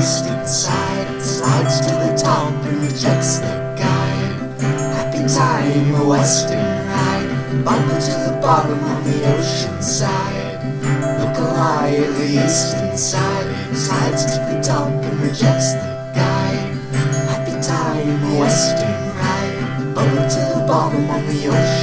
eastern side, slides to the top and rejects the guide. Happy time, a western ride, bumper to the bottom on the ocean side. Look alive, the eastern side, slides to the top and rejects the guide. Happy time, a western ride, bumper to the bottom on the ocean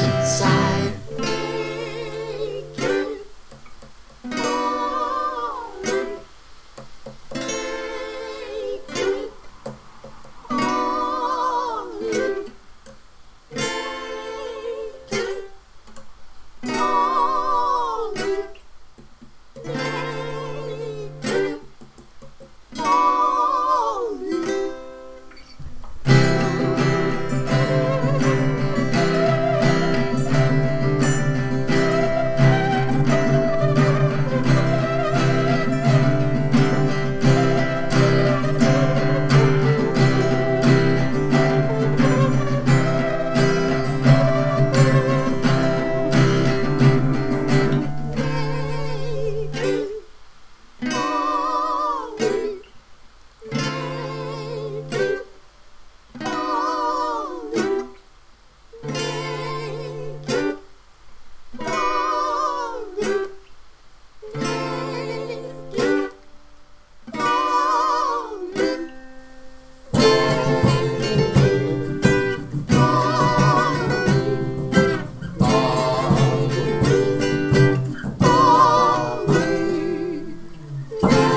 Oh.